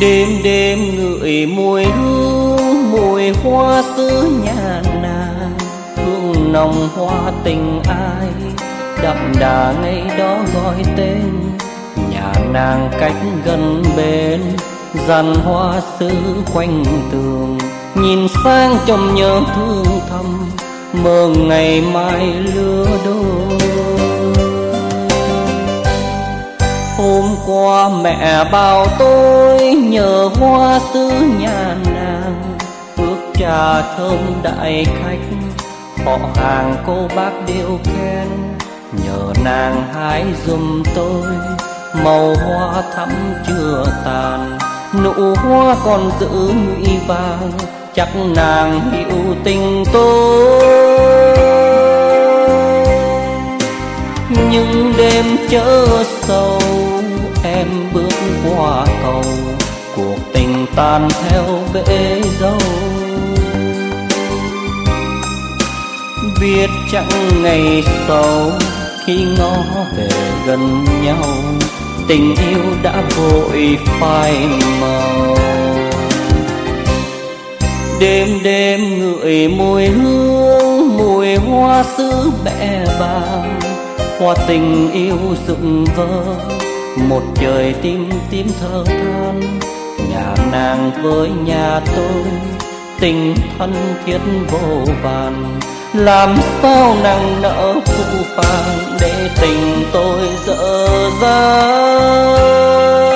đêm đêm ngửi mùi hương, mùi hoa xứ nhà nàng. Hương nồng hoa tình ai, đậm đà ngay đó gọi tên. Nhà nàng cách gần bên, dàn hoa sứ quanh tường. Nhìn sang trông nhớ thương thầm, mơ ngày mai lứa đôi. Hôm qua mẹ bảo tôi nhờ hoa sứ nhà nàng. Ước trà thơm đại khách, họ hàng cô bác đều khen. Nhờ nàng hái giùm tôi, màu hoa thắm chưa tàn. Nụ hoa còn giữ nhụy vàng, chắc nàng hiểu tình tôi. Nhưng đêm chớ sâu, em bước qua cầu, cuộc tình tan theo bể dâu. Biết chẳng ngày sau, khi ngó về gần nhau, tình yêu đã vội phai màu. Đêm đêm ngửi mùi hương, mùi hoa sứ bẹ vàng hoa tình yêu rụng vỡ một trời tim tím thơ than nhà nàng với nhà tôi. Tình thân thiết vô vàn, làm sao nàng nỡ phụ phàng để tình tôi dở dang?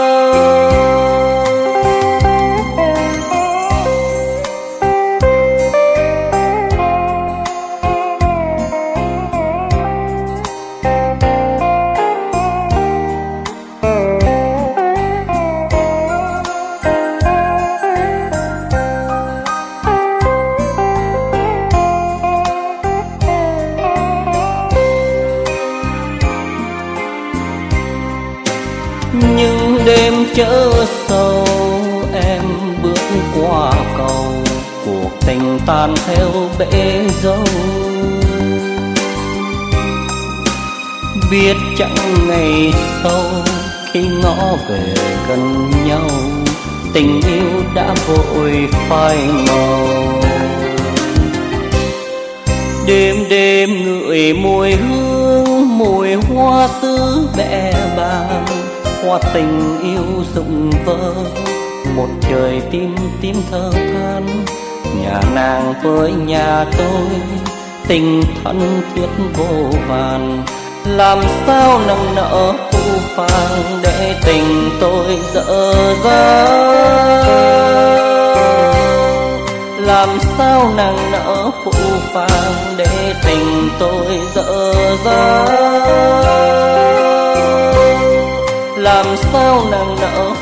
Chớ sâu em bước qua cầu, cuộc tình tan theo bể dâu. Biết chẳng ngày sau khi ngõ về gần nhau, tình yêu đã vội phai màu. Đêm đêm ngửi mùi hương, mùi hoa tứ bẹ bàng hoa tình yêu rụng vỡ, một trời tim tím thơ than. Nhà nàng với nhà tôi, tình thân thiết vô vàn. Làm sao nồng nỡ phũ phàng để tình tôi dở dang làm sao nàng nỡ phụ phàng để tình tôi dở dang làm sao nàng nỡ